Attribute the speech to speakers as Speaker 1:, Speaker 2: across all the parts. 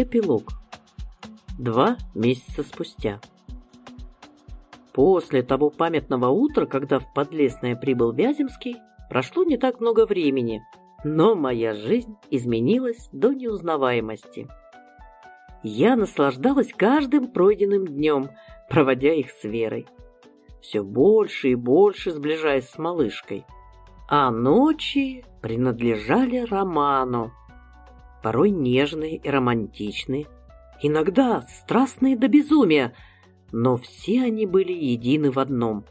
Speaker 1: Эпилог. Два месяца спустя. После того памятного утра, когда в Подлесное прибыл Вяземский, прошло не так много времени, но моя жизнь изменилась до неузнаваемости. Я наслаждалась каждым пройденным днем, проводя их с Верой. Все больше и больше сближаясь с малышкой. А ночи принадлежали Роману. Порой нежные и романтичные, иногда страстные до безумия, но все они были едины в одном.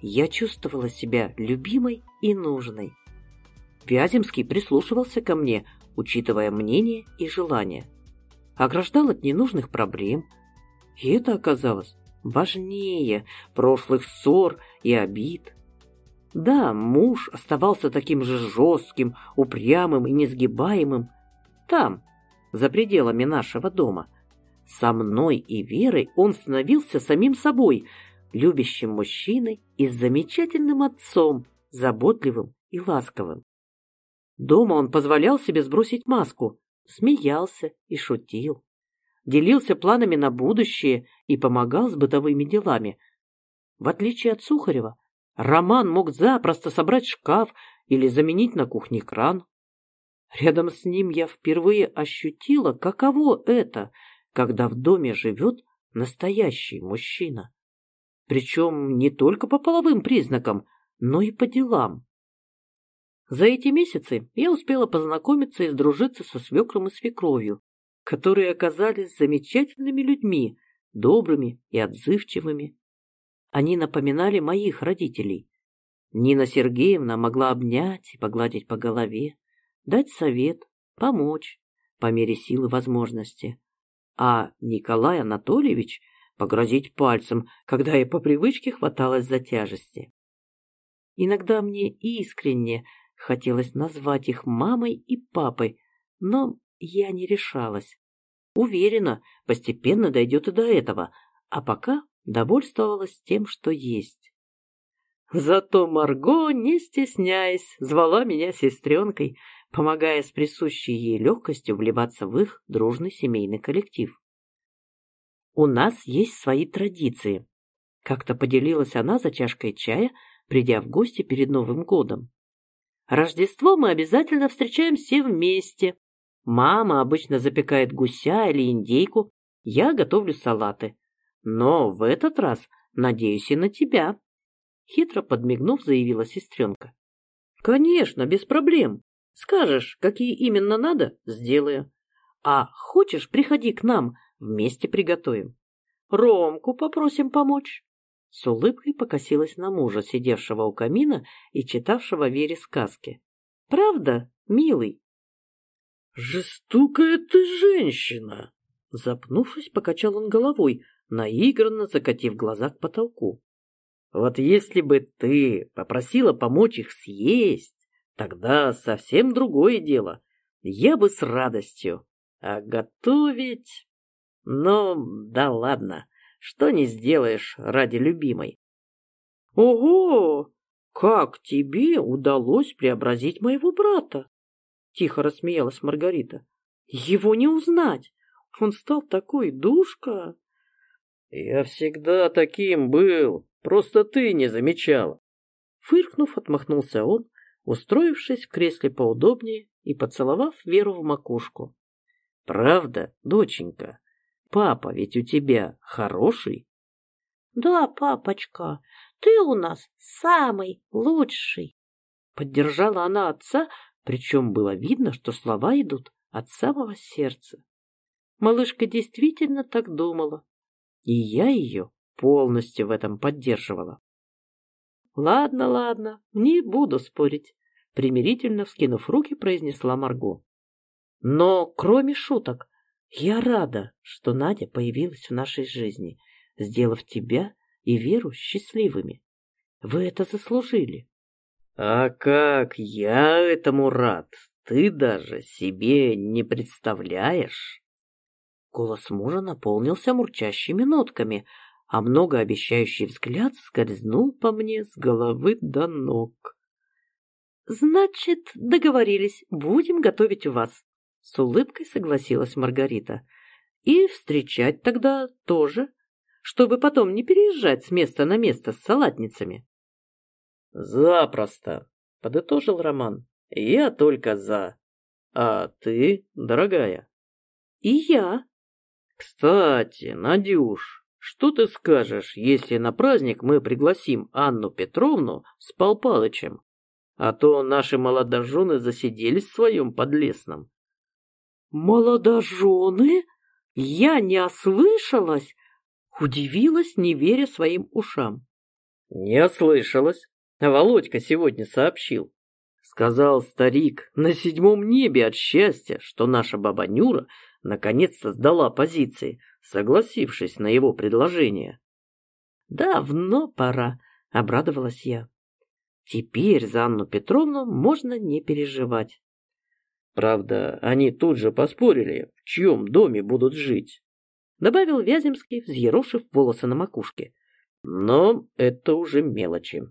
Speaker 1: Я чувствовала себя любимой и нужной. Вяземский прислушивался ко мне, учитывая мнение и желания. Ограждал от ненужных проблем. И это оказалось важнее прошлых ссор и обид. Да, муж оставался таким же жестким, упрямым и несгибаемым там, за пределами нашего дома – со мной и Верой он становился самим собой, любящим мужчиной и замечательным отцом, заботливым и ласковым. Дома он позволял себе сбросить маску, смеялся и шутил. Делился планами на будущее и помогал с бытовыми делами. В отличие от Сухарева, Роман мог запросто собрать шкаф или заменить на кухне кран. Рядом с ним я впервые ощутила, каково это когда в доме живет настоящий мужчина. Причем не только по половым признакам, но и по делам. За эти месяцы я успела познакомиться и сдружиться со свекром и свекровью, которые оказались замечательными людьми, добрыми и отзывчивыми. Они напоминали моих родителей. Нина Сергеевна могла обнять и погладить по голове, дать совет, помочь по мере силы возможности а Николай Анатольевич погрозить пальцем, когда я по привычке хваталась за тяжести. Иногда мне искренне хотелось назвать их мамой и папой, но я не решалась. Уверена, постепенно дойдет и до этого, а пока довольствовалась тем, что есть. Зато Марго, не стесняясь, звала меня сестренкой, помогая с присущей ей легкостью вливаться в их дружный семейный коллектив. «У нас есть свои традиции», — как-то поделилась она за чашкой чая, придя в гости перед Новым годом. «Рождество мы обязательно встречаем все вместе. Мама обычно запекает гуся или индейку, я готовлю салаты. Но в этот раз надеюсь и на тебя», — хитро подмигнув, заявила сестренка. «Конечно, без проблем. Скажешь, какие именно надо, сделаю. А хочешь, приходи к нам, вместе приготовим. Ромку попросим помочь. С улыбкой покосилась на мужа, сидевшего у камина и читавшего Вере сказки. Правда, милый? Жестокая ты женщина! Запнувшись, покачал он головой, наигранно закатив глаза к потолку. Вот если бы ты попросила помочь их съесть, Тогда совсем другое дело. Я бы с радостью. А готовить... Ну, да ладно. Что не сделаешь ради любимой? Ого! Как тебе удалось преобразить моего брата? Тихо рассмеялась Маргарита. Его не узнать. Он стал такой душка. Я всегда таким был. Просто ты не замечала. Фыркнув, отмахнулся он устроившись в кресле поудобнее и поцеловав Веру в макушку. «Правда, доченька? Папа ведь у тебя хороший?»
Speaker 2: «Да, папочка, ты у нас самый лучший!»
Speaker 1: Поддержала она отца, причем было видно, что слова идут от самого сердца. Малышка действительно так думала, и я ее полностью в этом поддерживала. Ладно, ладно, не буду спорить, примирительно вскинув руки, произнесла Марго. Но кроме шуток, я рада, что Надя появилась в нашей жизни, сделав тебя и Веру счастливыми. Вы это заслужили. А как я этому рад, ты даже себе не представляешь. Голос мужа наполнился мурчащими нотками, а многообещающий взгляд скользнул по мне с головы до ног. «Значит, договорились, будем готовить у вас», — с улыбкой согласилась Маргарита. И встречать тогда тоже, чтобы потом не переезжать с места на место с салатницами. Запросто, подытожил Роман. Я только за. А ты, дорогая?
Speaker 2: И я.
Speaker 1: Кстати, Надюш, что ты скажешь, если на праздник мы пригласим Анну Петровну с Пал Палычем? А то наши молодожены засиделись в своем подлесном.
Speaker 2: Молодожены? Я не ослышалась? Удивилась, не веря своим ушам.
Speaker 1: Не ослышалась. Володька сегодня сообщил. Сказал старик на седьмом небе от счастья, что наша баба Нюра наконец-то сдала позиции, согласившись на его предложение.
Speaker 2: «Давно пора», — обрадовалась я. «Теперь за Анну Петровну можно не переживать».
Speaker 1: Правда, они тут же поспорили, в чьем доме будут жить. Добавил Вяземский, взъерошив волосы на макушке. Но это уже мелочи.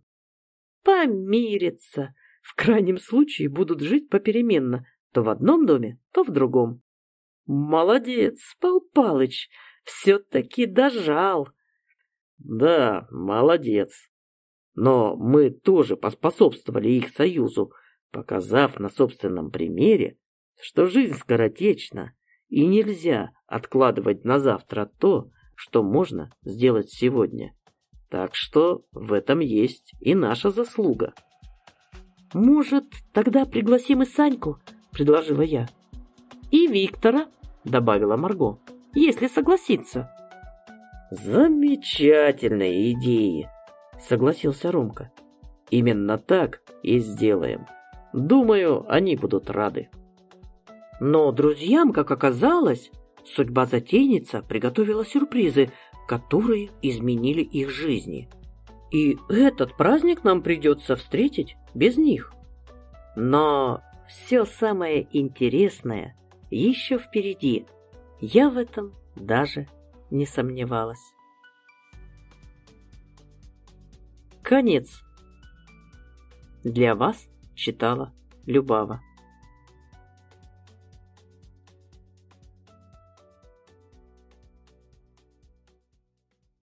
Speaker 2: Помириться. В крайнем случае будут жить попеременно, то в одном доме, то в другом. Молодец, Пал Палыч, все-таки дожал.
Speaker 1: Да, молодец. Но мы тоже поспособствовали их союзу, показав на собственном примере, что жизнь скоротечна, и нельзя откладывать на завтра то, что можно сделать сегодня. Так что в этом есть и наша заслуга.
Speaker 2: «Может, тогда пригласим и Саньку?» – предложила я. «И Виктора», – добавила Марго, – «если согласится».
Speaker 1: «Замечательные идеи», – согласился Ромка. «Именно так и сделаем». Думаю, они будут рады.
Speaker 2: Но друзьям, как оказалось, судьба затейница приготовила сюрпризы, которые изменили их жизни. И этот праздник нам придется встретить без них. Но все самое интересное еще впереди. Я в этом даже не сомневалась. Конец. Для вас читала Любава.